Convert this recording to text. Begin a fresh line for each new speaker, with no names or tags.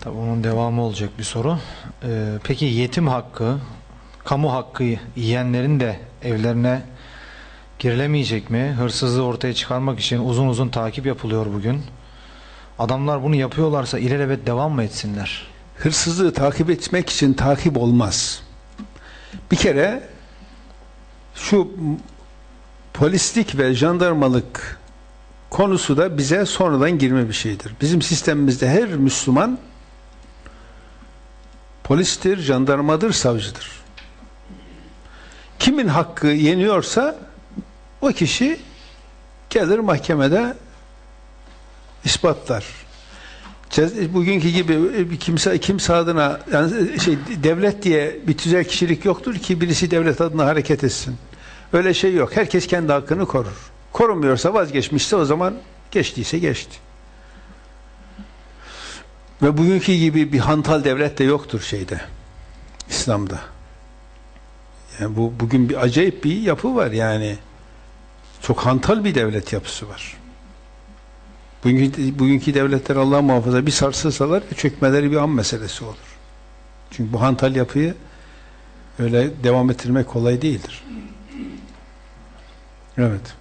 Tabii onun devamı olacak bir soru. Ee, peki yetim hakkı, kamu hakkı yiyenlerin de evlerine girilemeyecek mi? Hırsızlığı ortaya çıkarmak için uzun uzun takip yapılıyor bugün. Adamlar bunu yapıyorlarsa ilelebet devam mı etsinler?
Hırsızlığı takip etmek için takip olmaz. Bir kere şu polislik ve jandarmalık konusu da bize sonradan girme bir şeydir. Bizim sistemimizde her Müslüman polistir, jandarmadır, savcıdır. Kimin hakkı yeniyorsa o kişi gelir mahkemede ispatlar. Bugünkü gibi bir kimse kimse adına yani şey devlet diye bir tüzel kişilik yoktur ki birisi devlet adına hareket etsin. Öyle şey yok. Herkes kendi hakkını korur. Korumuyorsa vazgeçmişse o zaman geçtiyse geçti. Ve bugünkü gibi bir hantal devlet de yoktur şeyde. İslam'da. Yani bu bugün bir acayip bir yapı var yani. Çok hantal bir devlet yapısı var. Bugünkü, bugünkü devletler Allah muhafaza bir sarsılsalar çökmeleri bir an meselesi olur. Çünkü bu hantal yapıyı öyle devam ettirmek kolay değildir. Evet.